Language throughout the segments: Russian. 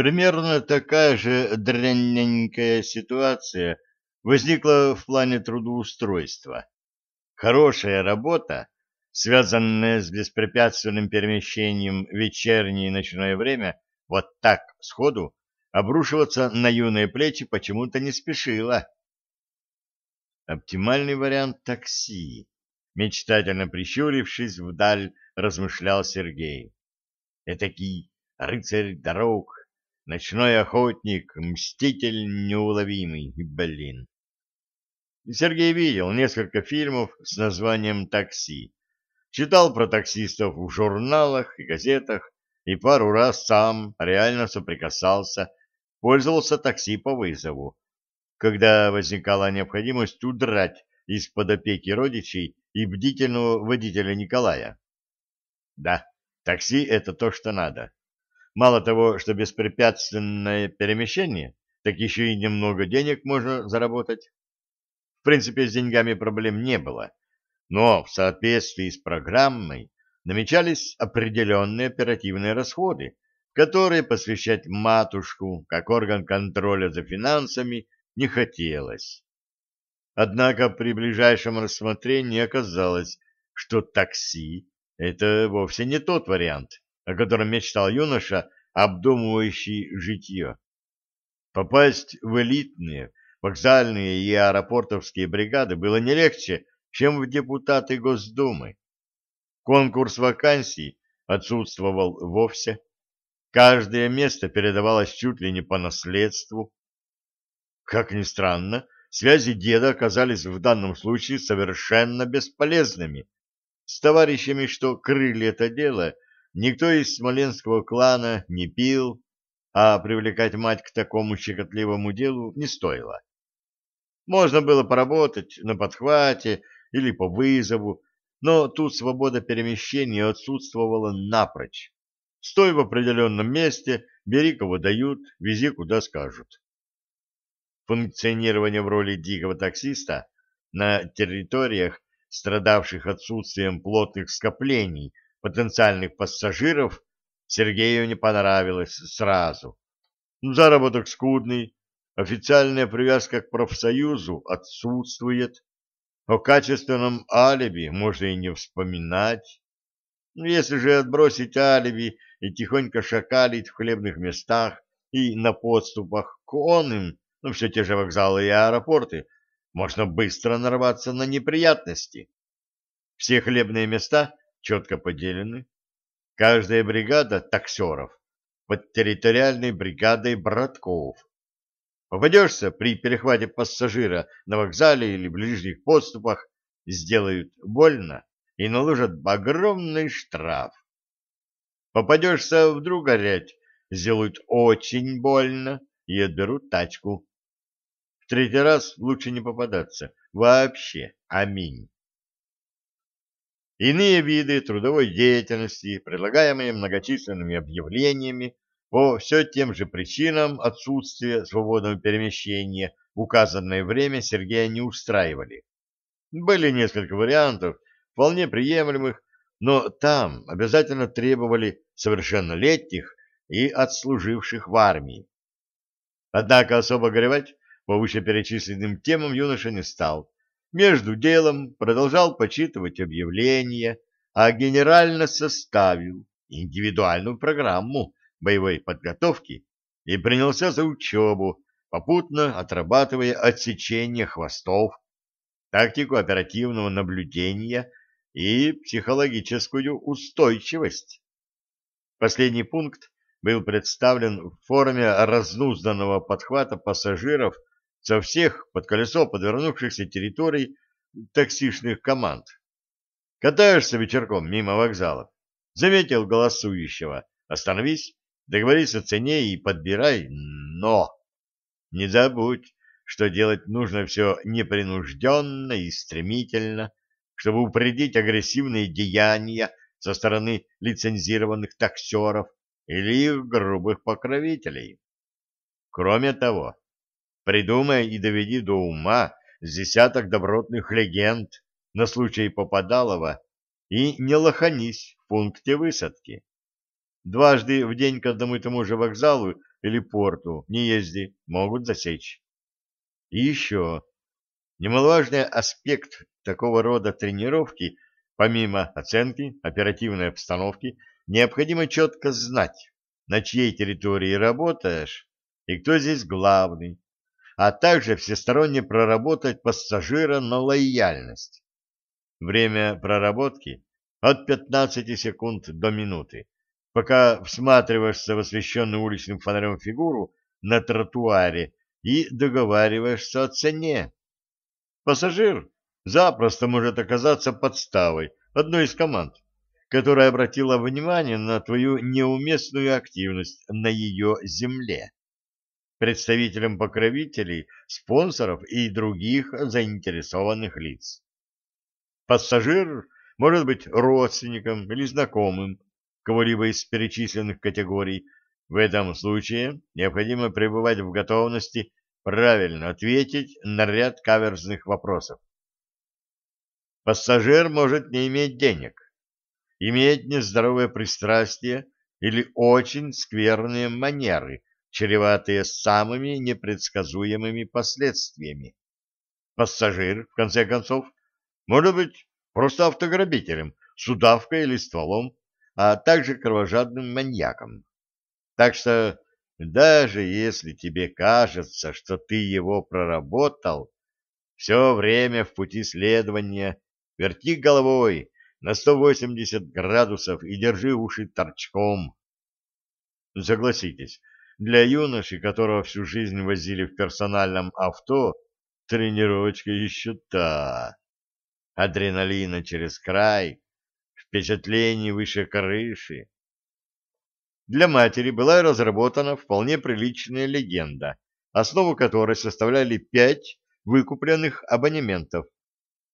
Примерно такая же дрянненькая ситуация возникла в плане трудоустройства. Хорошая работа, связанная с беспрепятственным перемещением в вечернее и ночное время, вот так, сходу, обрушиваться на юные плечи почему-то не спешила. Оптимальный вариант такси, мечтательно прищурившись вдаль, размышлял Сергей. Этакий рыцарь дорог, Ночной охотник, мститель неуловимый, блин. Сергей видел несколько фильмов с названием «Такси». Читал про таксистов в журналах и газетах и пару раз сам реально соприкасался, пользовался такси по вызову, когда возникала необходимость удрать из-под опеки родичей и бдительного водителя Николая. Да, такси — это то, что надо. Мало того, что беспрепятственное перемещение, так еще и немного денег можно заработать. В принципе, с деньгами проблем не было, но в соответствии с программой намечались определенные оперативные расходы, которые посвящать матушку как орган контроля за финансами не хотелось. Однако при ближайшем рассмотрении оказалось, что такси — это вовсе не тот вариант, о котором мечтал юноша, обдумывающий житье. Попасть в элитные, вокзальные и аэропортовские бригады было не легче, чем в депутаты Госдумы. Конкурс вакансий отсутствовал вовсе. Каждое место передавалось чуть ли не по наследству. Как ни странно, связи деда оказались в данном случае совершенно бесполезными. С товарищами, что крыли это дело, Никто из смоленского клана не пил, а привлекать мать к такому щекотливому делу не стоило. Можно было поработать на подхвате или по вызову, но тут свобода перемещения отсутствовала напрочь. Стой в определенном месте, бери кого дают, вези куда скажут. Функционирование в роли дикого таксиста на территориях, страдавших отсутствием плотных скоплений потенциальных пассажиров Сергею не понравилось сразу. Заработок скудный, официальная привязка к профсоюзу отсутствует, о качественном алиби можно и не вспоминать. Ну, если же отбросить алиби и тихонько шакалить в хлебных местах и на подступах к онным, ну, все те же вокзалы и аэропорты, можно быстро нарваться на неприятности. Все хлебные места четко поделены. Каждая бригада таксеров под территориальной бригадой братков. Попадешься при перехвате пассажира на вокзале или ближних подступах, сделают больно и наложат огромный штраф. Попадешься в друга рядь, сделают очень больно и отберут тачку. В третий раз лучше не попадаться. Вообще. Аминь. Иные виды трудовой деятельности, предлагаемые многочисленными объявлениями по все тем же причинам отсутствия свободного перемещения в указанное время Сергея не устраивали. Были несколько вариантов, вполне приемлемых, но там обязательно требовали совершеннолетних и отслуживших в армии. Однако особо горевать по вышеперечисленным темам юноша не стал между делом продолжал почитывать объявления, а генерально составил индивидуальную программу боевой подготовки и принялся за учебу, попутно отрабатывая отсечение хвостов, тактику оперативного наблюдения и психологическую устойчивость. Последний пункт был представлен в форме разнузданного подхвата пассажиров со всех под колесо подвернувшихся территорий таксишных команд. Катаешься вечерком мимо вокзалов, заметил голосующего, остановись, договорись о цене и подбирай, но не забудь, что делать нужно все непринужденно и стремительно, чтобы упредить агрессивные деяния со стороны лицензированных таксеров или их грубых покровителей. Кроме того, Придумай и доведи до ума с десяток добротных легенд на случай Попадалова и не лоханись в пункте высадки. Дважды в день к одному и тому же вокзалу или порту не езди, могут засечь. И еще. Немаловажный аспект такого рода тренировки, помимо оценки оперативной обстановки, необходимо четко знать, на чьей территории работаешь и кто здесь главный, а также всесторонне проработать пассажира на лояльность. Время проработки от 15 секунд до минуты, пока всматриваешься в освещенную уличным фонарем фигуру на тротуаре и договариваешься о цене. Пассажир запросто может оказаться подставой одной из команд, которая обратила внимание на твою неуместную активность на ее земле. Представителем покровителей, спонсоров и других заинтересованных лиц. Пассажир может быть родственником или знакомым кого-либо из перечисленных категорий. В этом случае необходимо пребывать в готовности правильно ответить на ряд каверзных вопросов. Пассажир может не иметь денег, иметь нездоровое пристрастие или очень скверные манеры, чреватые самыми непредсказуемыми последствиями. Пассажир, в конце концов, может быть просто автограбителем, с удавкой или стволом, а также кровожадным маньяком. Так что даже если тебе кажется, что ты его проработал, все время в пути следования верти головой на 180 градусов и держи уши торчком. Согласитесь, для юноши, которого всю жизнь возили в персональном авто, тренировочка еще та. Адреналина через край, впечатлений выше крыши. Для матери была разработана вполне приличная легенда, основу которой составляли пять выкупленных абонементов.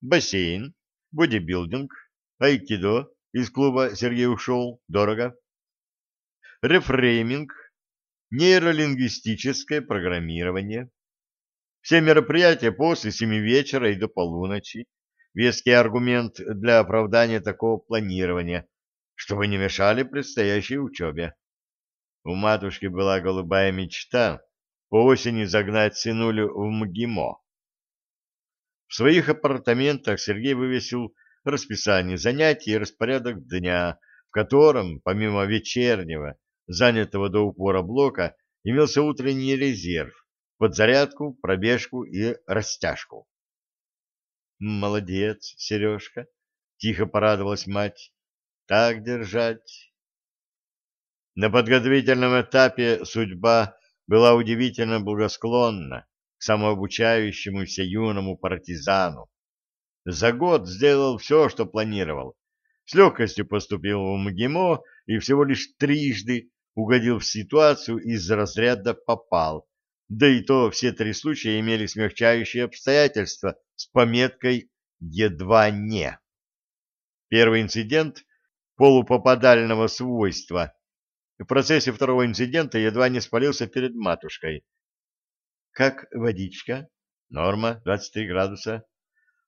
Бассейн, бодибилдинг, айкидо, из клуба Сергей ушел, дорого. Рефрейминг, нейролингвистическое программирование. Все мероприятия после семи вечера и до полуночи, веский аргумент для оправдания такого планирования, чтобы не мешали предстоящей учебе. У матушки была голубая мечта по осени загнать сынулю в МГИМО. В своих апартаментах Сергей вывесил расписание занятий и распорядок дня, в котором, помимо вечернего, занятого до упора блока, имелся утренний резерв, подзарядку, пробежку и растяжку. Молодец, Сережка, тихо порадовалась мать. Так держать. На подготовительном этапе судьба была удивительно благосклонна к самообучающемуся юному партизану. За год сделал все, что планировал. С легкостью поступил в МГИМО и всего лишь трижды угодил в ситуацию из разряда попал, да и то все три случая имели смягчающие обстоятельства с пометкой «едва не». Первый инцидент полупопадального свойства. В процессе второго инцидента едва не спалился перед матушкой. «Как водичка?» «Норма, 23 градуса».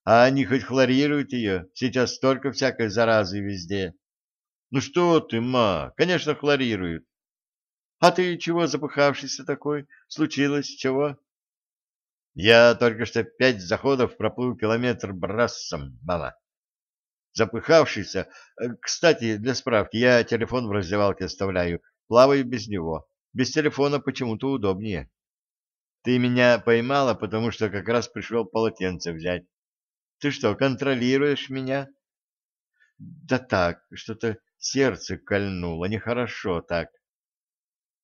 «А они хоть хлорируют ее? Сейчас столько всякой заразы везде». «Ну что ты, ма, конечно, хлорируют. А ты чего запыхавшийся такой? Случилось чего? Я только что пять заходов проплыл километр брассом, мама. Запыхавшийся. Э, кстати, для справки, я телефон в раздевалке оставляю. Плаваю без него. Без телефона почему-то удобнее. Ты меня поймала, потому что как раз пришел полотенце взять. Ты что, контролируешь меня? Да так, что-то сердце кольнуло, нехорошо так.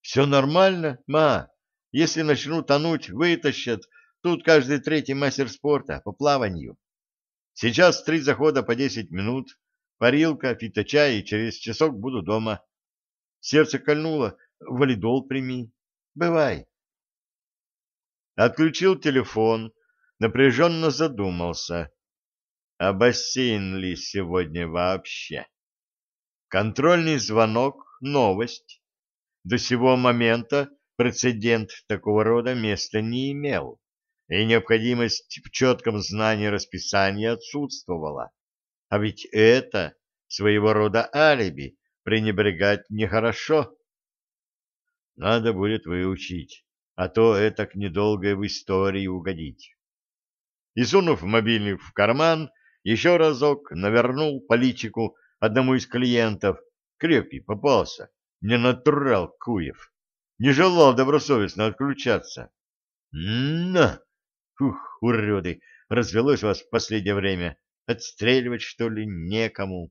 Все нормально, ма. Если начну тонуть, вытащат. Тут каждый третий мастер спорта по плаванию. Сейчас три захода по десять минут, парилка, фиточай, и через часок буду дома. Сердце кольнуло, валидол прими. Бывай. Отключил телефон, напряженно задумался. А бассейн ли сегодня вообще? Контрольный звонок — новость. До сего момента прецедент такого рода места не имел, и необходимость в четком знании расписания отсутствовала. А ведь это своего рода алиби, пренебрегать нехорошо. Надо будет выучить, а то это недолго в истории угодить. И сунув мобильник в карман, еще разок навернул по личику одному из клиентов. Крепкий попался, не натурал Куев. Не желал добросовестно отключаться. На! Ух, уроды, развелось вас в последнее время. Отстреливать, что ли, некому.